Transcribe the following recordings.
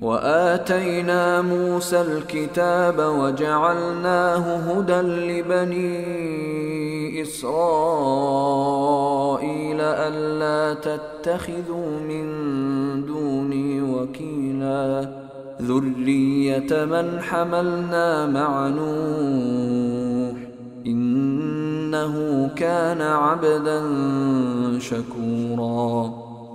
وآتينا موسى الكتاب وجعلناه هدى لبني إسرائيل ألا تتخذوا من دوني وكيلا. ذرية من حملنا مع نوح إنه كان عبدا شكورا.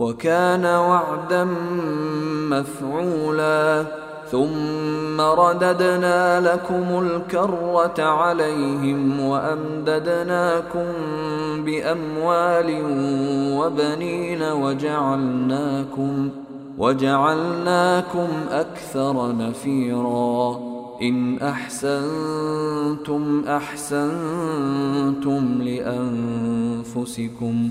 وكان وعدا مفعولا. ثم رددنا لكم الكرة عليهم وأمددناكم بأموال وبنين وجعلناكم وجعلناكم أكثر نفيرا. إن أحسنتم أحسنتم لأنفسكم.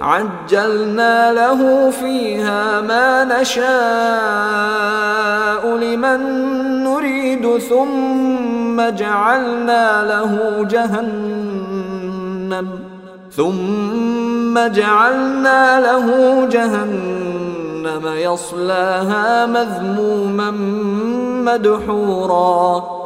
عجلنا له فيها ما نشاء لمن نريد ثم جعلنا له جهنم ثم جعلنا له جهنم يصلاها مذموما مدحورا.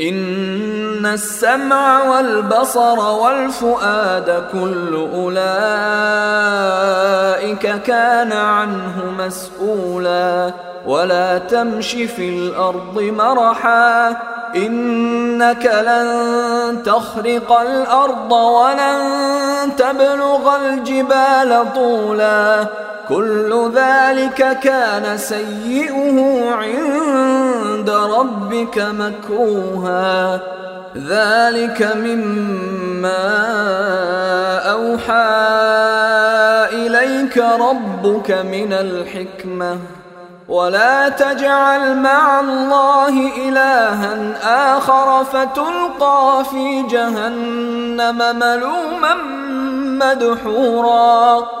إن السمع والبصر والفؤاد كل أولئك كان عنه مسؤولا ولا تمش في الأرض مرحا إنك لن تخرق الأرض ولن تبلغ الجبال طولا كل ذلك كان سيئه عند ربك مكروها. ذلك مما أوحى إليك ربك من الحكمة. ولا تجعل مع الله إلها آخر فتلقى في جهنم ملوما مدحورا.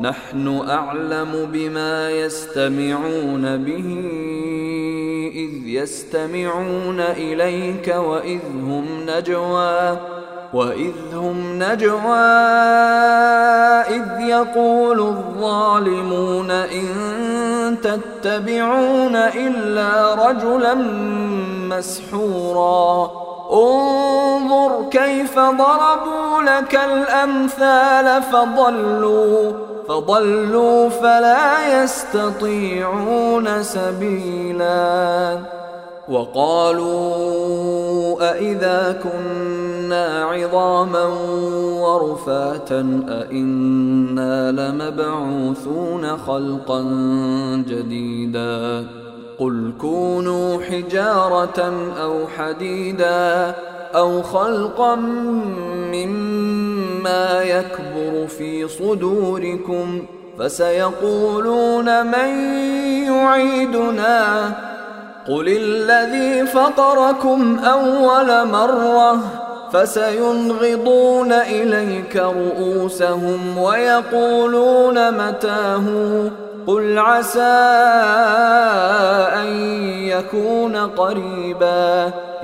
نحن أعلم بما يستمعون به إذ يستمعون إليك وإذ هم نجوى وإذ هم نجوى إذ يقول الظالمون إن تتبعون إلا رجلا مسحورا. انظر كيف ضربوا لك الأمثال فضلوا. فضلوا فلا يستطيعون سبيلا. وقالوا أإذا كنا عظاما ورفاتا أإنا لمبعوثون خلقا جديدا. قل كونوا حجارة أو حديدا أو خلقا مما ما يكبر في صدوركم فسيقولون من يعيدنا قل الذي فطركم أول مرة فسينغضون إليك رؤوسهم ويقولون متاه قل عسى أن يكون قريبا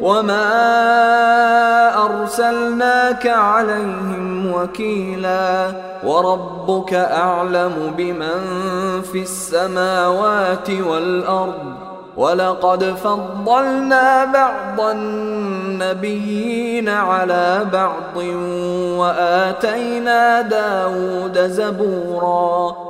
وما ارسلناك عليهم وكيلا وربك اعلم بمن في السماوات والارض ولقد فضلنا بعض النبيين على بعض واتينا داود زبورا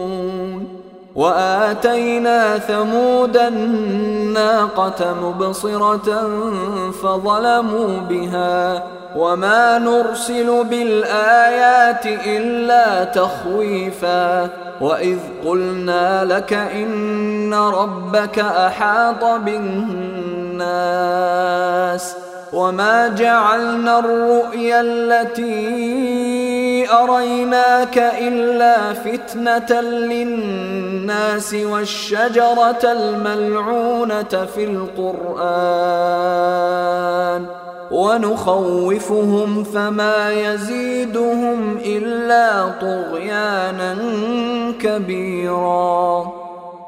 وآتينا ثمود الناقة مبصرة فظلموا بها وما نرسل بالآيات إلا تخويفا وإذ قلنا لك إن ربك أحاط بالناس وما جعلنا الرؤيا التي أريناك إلا فتنة للناس والشجرة الملعونة في القرآن ونخوفهم فما يزيدهم إلا طغيانا كبيرا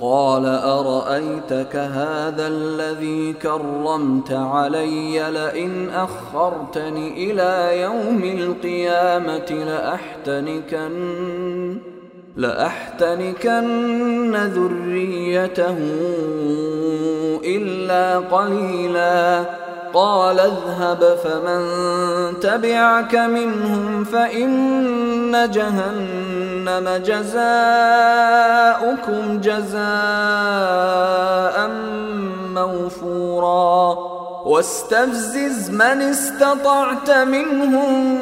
قال أرأيتك هذا الذي كرمت علي لئن أخرتني إلى يوم القيامة لأحتنكن لأحتنكن ذريته إلا قليلاً. قال اذهب فمن تبعك منهم فإن جهنم جزاؤكم جزاء موفورا. واستفزز من استطعت منهم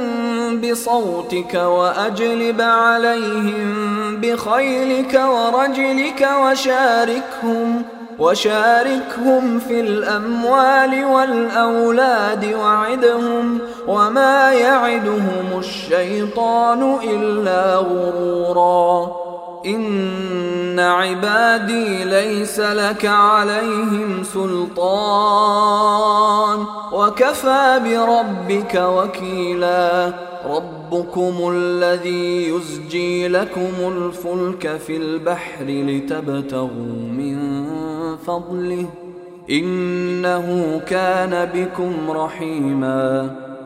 بصوتك وأجلب عليهم بخيلك ورجلك وشاركهم ۖ. وشاركهم في الأموال والأولاد وعدهم وما يعدهم الشيطان إلا غرورا. إن عبادي ليس لك عليهم سلطان وكفى بربك وكيلا ربكم الذي يزجي لكم الفلك في البحر لتبتغوا من فضله إنه كان بكم رحيما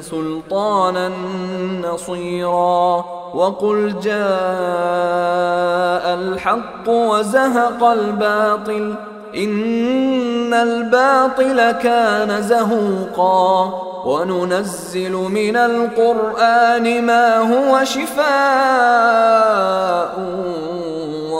سلطانا نصيرا وقل جاء الحق وزهق الباطل إن الباطل كان زهوقا وننزل من القرآن ما هو شفاء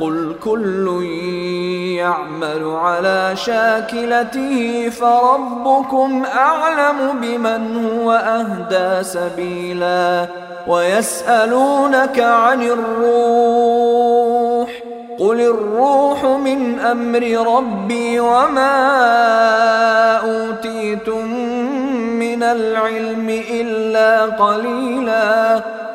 قل كل يعمل على شاكلته فربكم أعلم بمن هو أهدى سبيلا ويسألونك عن الروح قل الروح من أمر ربي وما أوتيتم من العلم إلا قليلا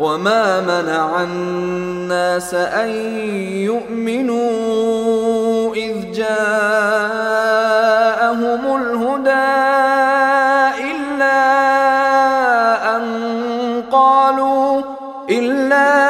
وما منع الناس أن يؤمنوا إذ جاءهم الهدى إلا أن قالوا إلا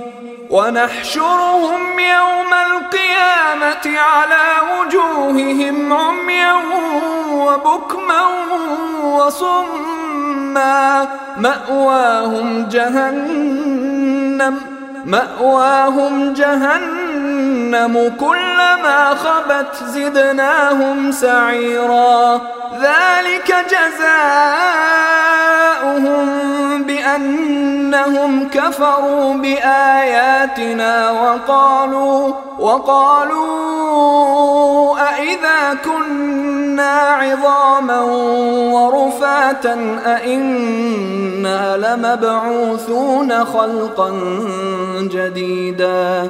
ونحشرهم يوم القيامة على وجوههم عميا وبكما وصما. مأواهم جهنم مأواهم جهنم. كلما خبت زدناهم سعيرا. ذلك جزاؤهم بأنهم كفروا بآياتنا وقالوا وقالوا أإذا كنا عظاما ورفاتا أإنا لمبعوثون خلقا جديدا.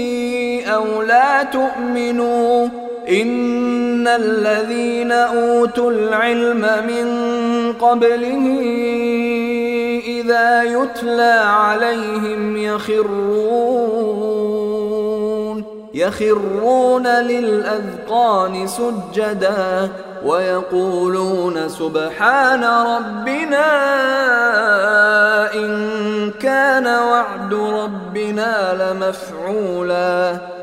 أو لا تؤمنوا إن الذين أوتوا العلم من قبله إذا يتلى عليهم يخرون يخرون للأذقان سجدا ويقولون سبحان ربنا إن كان وعد ربنا لمفعولا